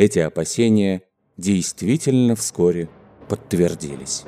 Эти опасения действительно вскоре подтвердились.